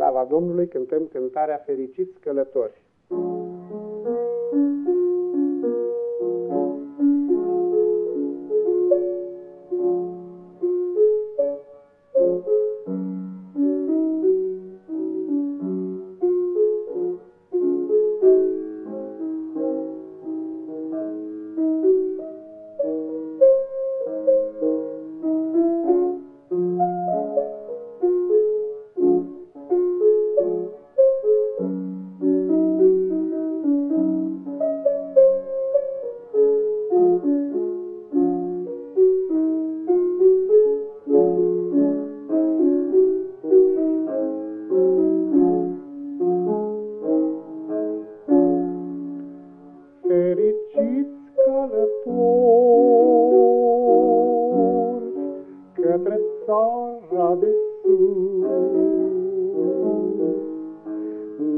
slava Domnului, cântăm cântarea Fericiți Călători.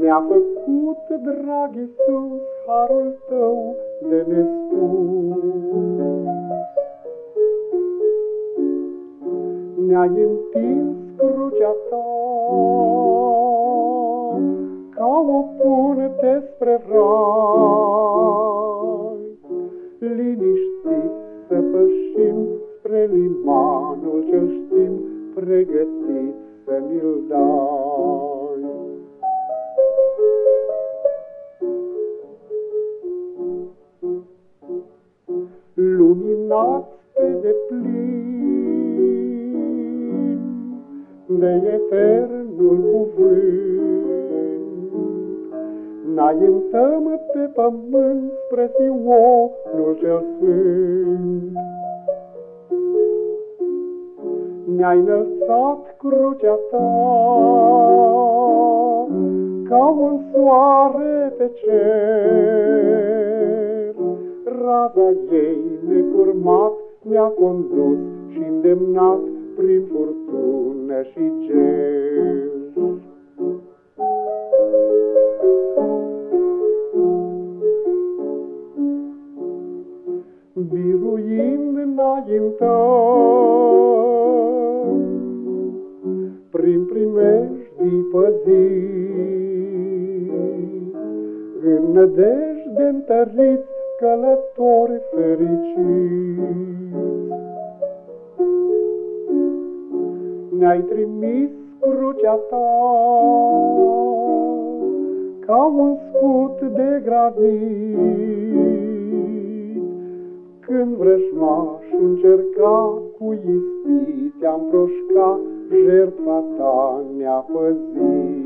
Ne-a făcut, drag Iisus, harul tău de nespus. Ne-ai întins crucea ta ca o punte spre rai. Liniștit să pășim spre limanul ce știm pregătit să mi-l dai. Luminați pe deplin de eternul cuvânt, Înaintăm pe pământ spre Sionul cel sfânt. Ne-ai înălțat crucea ta ca un soare pe cer. Raza ei necurmat ne-a condus și îndemnat prin furtună și ger. Biruind înaintăm, prin primejdii păziți, în nădejde întăriți, călători fericiți. Ne-ai trimis crucea ta ca un scut de granit, când vrăjmașul încerca cu ispite am proșca, jertfa ta ne-a păzit.